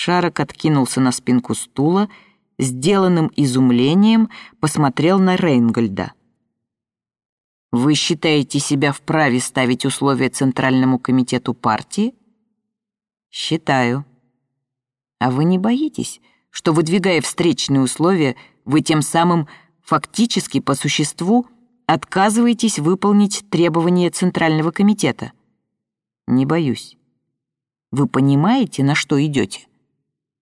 Шарок откинулся на спинку стула, сделанным изумлением посмотрел на Рейнгольда. «Вы считаете себя вправе ставить условия Центральному комитету партии?» «Считаю». «А вы не боитесь, что, выдвигая встречные условия, вы тем самым фактически по существу отказываетесь выполнить требования Центрального комитета?» «Не боюсь». «Вы понимаете, на что идете?»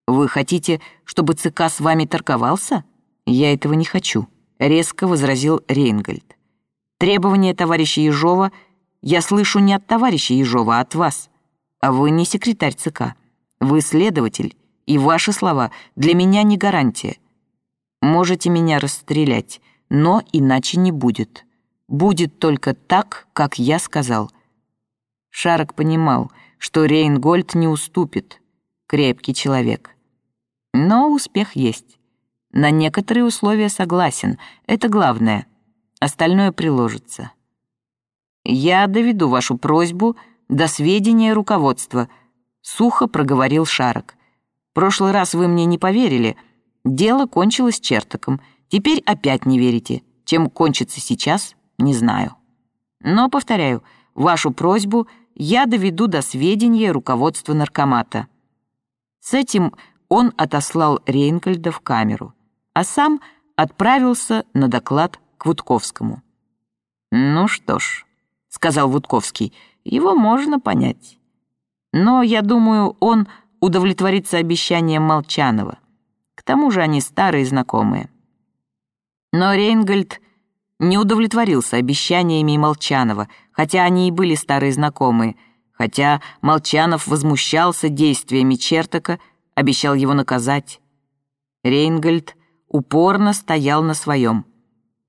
«Вы хотите, чтобы ЦК с вами торговался?» «Я этого не хочу», — резко возразил Рейнгольд. «Требования товарища Ежова я слышу не от товарища Ежова, а от вас. А вы не секретарь ЦК. Вы следователь, и ваши слова для меня не гарантия. Можете меня расстрелять, но иначе не будет. Будет только так, как я сказал». Шарок понимал, что Рейнгольд не уступит. Крепкий человек. Но успех есть. На некоторые условия согласен, это главное. Остальное приложится. «Я доведу вашу просьбу до сведения руководства», — сухо проговорил Шарок. «Прошлый раз вы мне не поверили. Дело кончилось чертаком. Теперь опять не верите. Чем кончится сейчас, не знаю. Но, повторяю, вашу просьбу я доведу до сведения руководства наркомата». С этим он отослал Рейнкольда в камеру, а сам отправился на доклад к Вудковскому. «Ну что ж», — сказал Вудковский, — «его можно понять. Но, я думаю, он удовлетворится обещанием Молчанова. К тому же они старые знакомые». Но Рейнгольд не удовлетворился обещаниями Молчанова, хотя они и были старые знакомые, хотя Молчанов возмущался действиями Чертака, обещал его наказать. Рейнгольд упорно стоял на своем.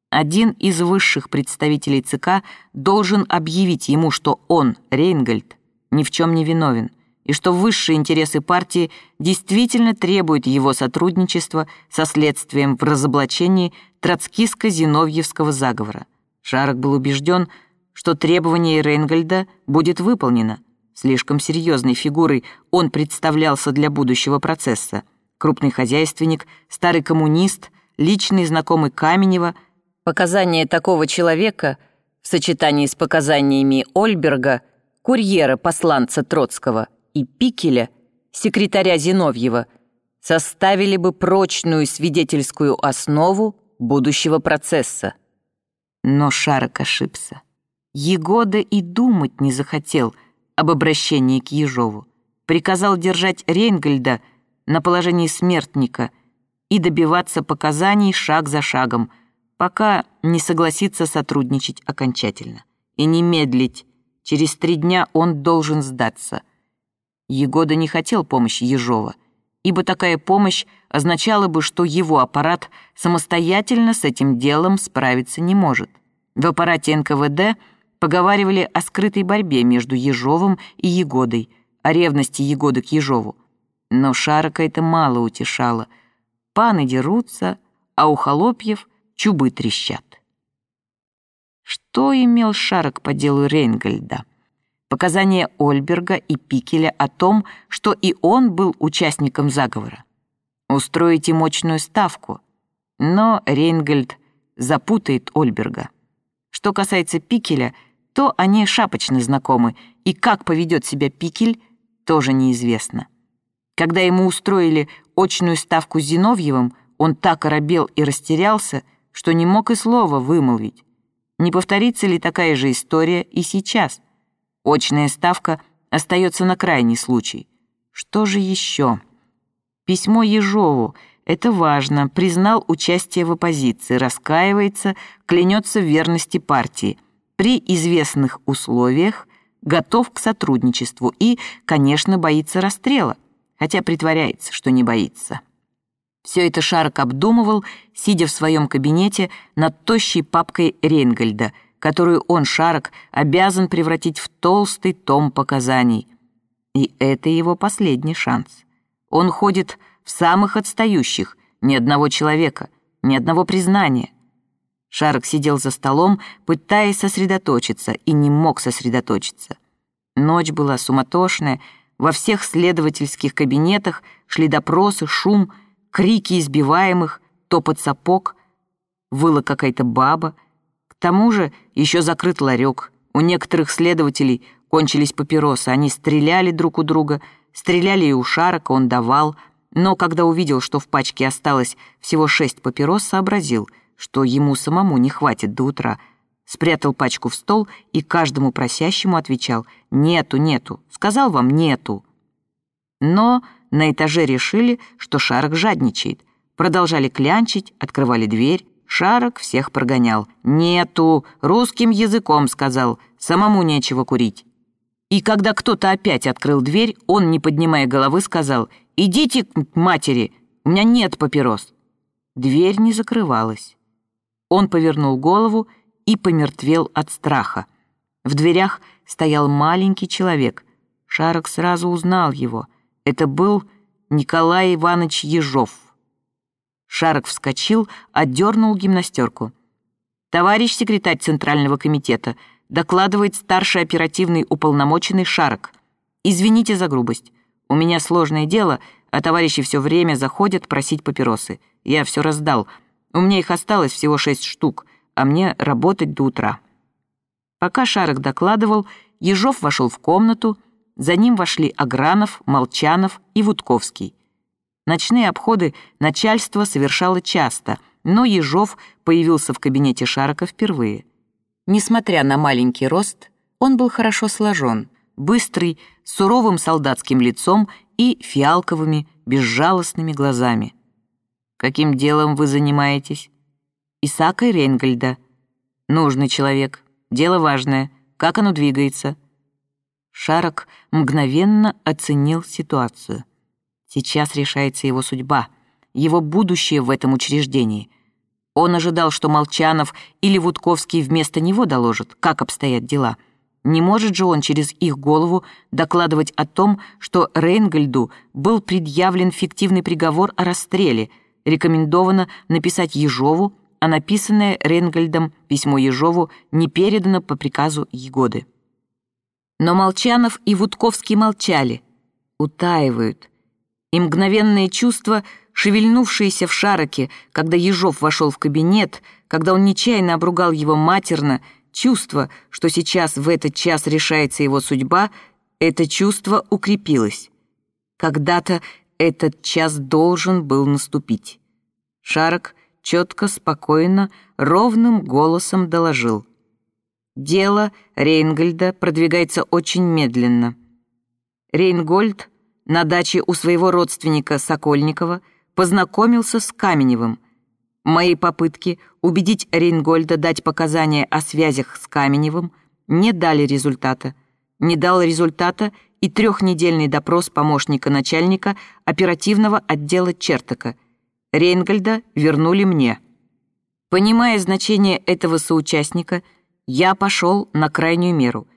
Один из высших представителей ЦК должен объявить ему, что он, Рейнгольд, ни в чем не виновен, и что высшие интересы партии действительно требуют его сотрудничества со следствием в разоблачении троцкиско-зиновьевского заговора. Шарок был убежден, что требование Рейнгольда будет выполнено, Слишком серьезной фигурой он представлялся для будущего процесса. Крупный хозяйственник, старый коммунист, личный знакомый Каменева. Показания такого человека в сочетании с показаниями Ольберга, курьера-посланца Троцкого и Пикеля, секретаря Зиновьева, составили бы прочную свидетельскую основу будущего процесса. Но Шарок ошибся. Егода и думать не захотел — об обращении к Ежову, приказал держать Рейнгольда на положении смертника и добиваться показаний шаг за шагом, пока не согласится сотрудничать окончательно. И не медлить, через три дня он должен сдаться. Егода не хотел помощи Ежова, ибо такая помощь означала бы, что его аппарат самостоятельно с этим делом справиться не может. В аппарате НКВД – Поговаривали о скрытой борьбе между Ежовым и Егодой, о ревности Егоды к Ежову. Но Шарока это мало утешало. Паны дерутся, а у холопьев чубы трещат. Что имел Шарок по делу Рейнгольда? Показания Ольберга и Пикеля о том, что и он был участником заговора. Устроите мощную ставку, но Рейнгольд запутает Ольберга. Что касается Пикеля — то они шапочно знакомы, и как поведет себя Пикель, тоже неизвестно. Когда ему устроили очную ставку с Зиновьевым, он так оробел и растерялся, что не мог и слова вымолвить. Не повторится ли такая же история и сейчас? Очная ставка остается на крайний случай. Что же еще? Письмо Ежову. Это важно. Признал участие в оппозиции, раскаивается, клянется в верности партии – при известных условиях готов к сотрудничеству и, конечно, боится расстрела, хотя притворяется, что не боится. Все это Шарк обдумывал, сидя в своем кабинете над тощей папкой Рейнгольда, которую он, Шарок, обязан превратить в толстый том показаний. И это его последний шанс. Он ходит в самых отстающих, ни одного человека, ни одного признания. Шарок сидел за столом, пытаясь сосредоточиться, и не мог сосредоточиться. Ночь была суматошная, Во всех следовательских кабинетах шли допросы, шум, крики избиваемых, топот сапог, выла какая-то баба. К тому же еще закрыт ларек. У некоторых следователей кончились папиросы, они стреляли друг у друга, стреляли и у Шарока, он давал, но когда увидел, что в пачке осталось всего шесть папирос, сообразил, что ему самому не хватит до утра — спрятал пачку в стол и каждому просящему отвечал «Нету, нету, сказал вам нету». Но на этаже решили, что Шарок жадничает. Продолжали клянчить, открывали дверь. Шарок всех прогонял. «Нету, русским языком», — сказал, «самому нечего курить». И когда кто-то опять открыл дверь, он, не поднимая головы, сказал «Идите к матери, у меня нет папирос». Дверь не закрывалась. Он повернул голову и помертвел от страха. В дверях стоял маленький человек. Шарок сразу узнал его. Это был Николай Иванович Ежов. Шарок вскочил, отдернул гимнастерку. «Товарищ секретарь Центрального комитета», докладывает старший оперативный уполномоченный Шарок. «Извините за грубость. У меня сложное дело, а товарищи все время заходят просить папиросы. Я все раздал. У меня их осталось всего шесть штук а мне работать до утра. Пока Шарок докладывал, Ежов вошел в комнату, за ним вошли Агранов, Молчанов и Вудковский. Ночные обходы начальство совершало часто, но Ежов появился в кабинете Шарока впервые. Несмотря на маленький рост, он был хорошо сложен, быстрый, суровым солдатским лицом и фиалковыми, безжалостными глазами. «Каким делом вы занимаетесь?» Исаака Рейнгольда. Нужный человек, дело важное, как оно двигается. Шарок мгновенно оценил ситуацию. Сейчас решается его судьба, его будущее в этом учреждении. Он ожидал, что Молчанов или Вудковский вместо него доложат, как обстоят дела. Не может же он через их голову докладывать о том, что Рейнгольду был предъявлен фиктивный приговор о расстреле, рекомендовано написать Ежову а написанное Ренгольдом письмо Ежову не передано по приказу Егоды. Но Молчанов и Вудковский молчали, утаивают. И мгновенные чувства, шевельнувшиеся в шароке, когда Ежов вошел в кабинет, когда он нечаянно обругал его матерно, чувство, что сейчас в этот час решается его судьба, это чувство укрепилось. Когда-то этот час должен был наступить. Шарок четко, спокойно, ровным голосом доложил. Дело Рейнгольда продвигается очень медленно. Рейнгольд на даче у своего родственника Сокольникова познакомился с Каменевым. Мои попытки убедить Рейнгольда дать показания о связях с Каменевым не дали результата. Не дал результата и трехнедельный допрос помощника начальника оперативного отдела Чертака – Рейнгольда вернули мне. Понимая значение этого соучастника, я пошел на крайнюю меру.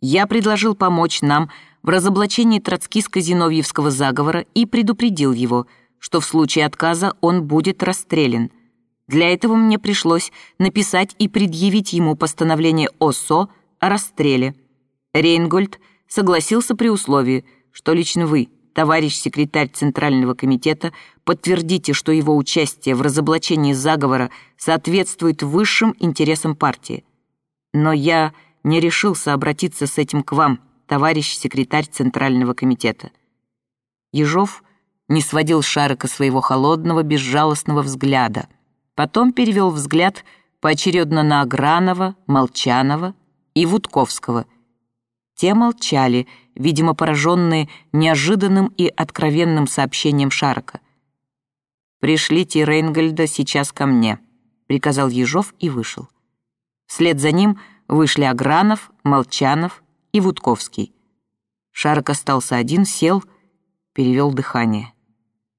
Я предложил помочь нам в разоблачении троцкиско-зиновьевского заговора и предупредил его, что в случае отказа он будет расстрелян. Для этого мне пришлось написать и предъявить ему постановление ОСО о расстреле. Рейнгольд согласился при условии, что лично вы, товарищ секретарь Центрального комитета, подтвердите, что его участие в разоблачении заговора соответствует высшим интересам партии. Но я не решился обратиться с этим к вам, товарищ секретарь Центрального комитета. Ежов не сводил Шарика своего холодного, безжалостного взгляда. Потом перевел взгляд поочередно на Агранова, Молчанова и Вудковского. Те молчали, видимо, пораженные неожиданным и откровенным сообщением Шарка. «Пришлите Рейнгольда сейчас ко мне», — приказал Ежов и вышел. Вслед за ним вышли Агранов, Молчанов и Вудковский. Шарок остался один, сел, перевел дыхание.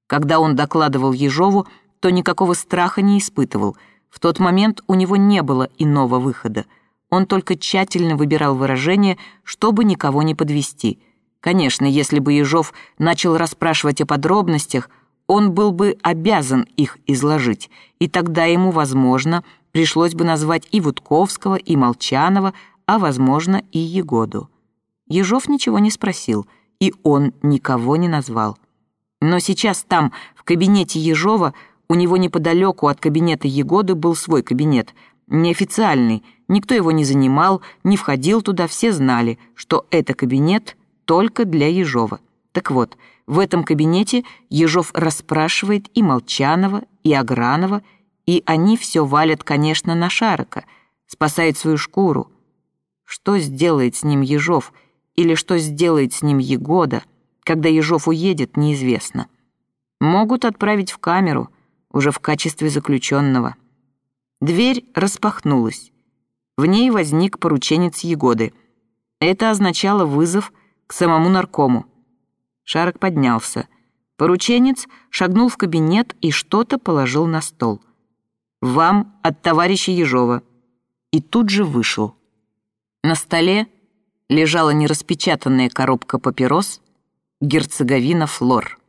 Когда он докладывал Ежову, то никакого страха не испытывал. В тот момент у него не было иного выхода — он только тщательно выбирал выражения, чтобы никого не подвести. Конечно, если бы Ежов начал расспрашивать о подробностях, он был бы обязан их изложить, и тогда ему, возможно, пришлось бы назвать и Вудковского, и Молчанова, а, возможно, и Егоду. Ежов ничего не спросил и он никого не назвал. Но сейчас там, в кабинете Ежова, у него неподалеку от кабинета Егоды был свой кабинет, неофициальный, никто его не занимал, не входил туда, все знали, что это кабинет только для Ежова. Так вот, в этом кабинете Ежов расспрашивает и Молчанова, и Агранова, и они все валят, конечно, на Шарока, спасает свою шкуру. Что сделает с ним Ежов, или что сделает с ним Егода, когда Ежов уедет, неизвестно. Могут отправить в камеру, уже в качестве заключенного. Дверь распахнулась. В ней возник порученец Егоды. Это означало вызов к самому наркому. Шарок поднялся. Порученец шагнул в кабинет и что-то положил на стол. «Вам от товарища Ежова». И тут же вышел. На столе лежала нераспечатанная коробка папирос «Герцеговина Флор».